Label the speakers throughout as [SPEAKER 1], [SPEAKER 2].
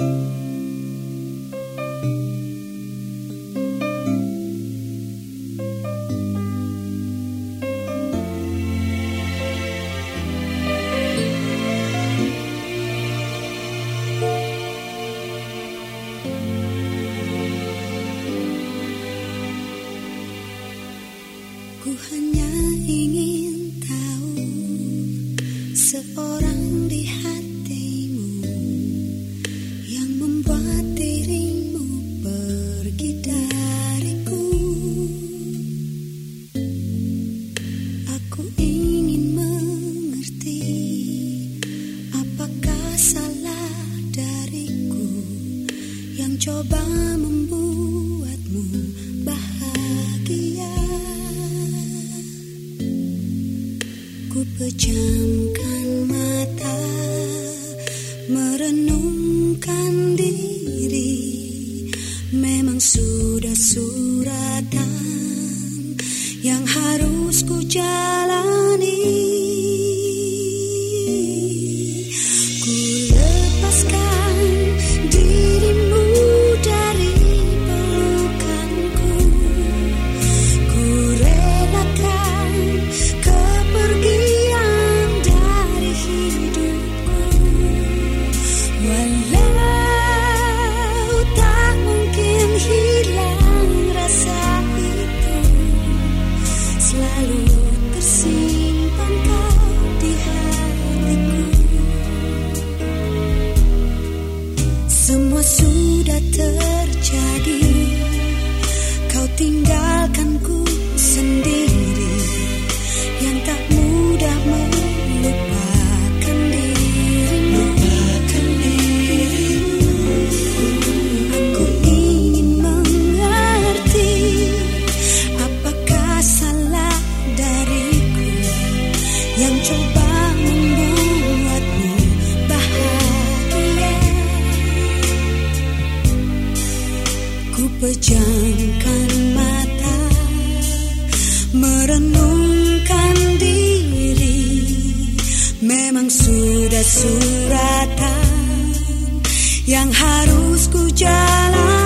[SPEAKER 1] Ku hanya ingin tahu seorang yang coba membuatmu bahagia. Ku pejamkan mata Merenungkan diri Memang sudah suratan Yang harus ku jalani Sudah terjadi. Kau tinggalkanku sendiri. Yang tak mudah melupakan dirimu. Aku ingin mengerti Apakah salah dariku. Yang coba Ku pejamkan mata Merenungkan diri. Memang sudah suratan Yang harus ku jalani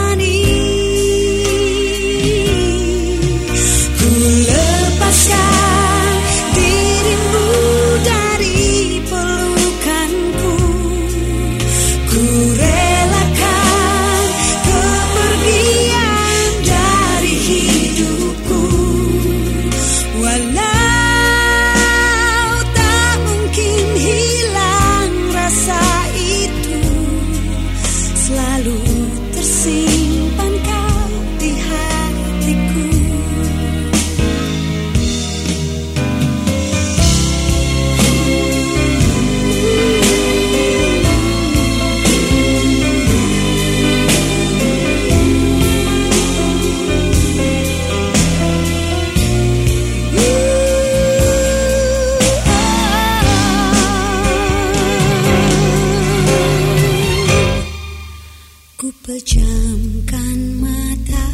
[SPEAKER 1] see pejamkan mata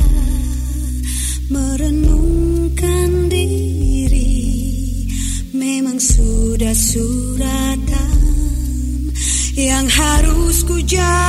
[SPEAKER 1] Merenungkan diri. Memang sudah suratan Yang harus ku jalani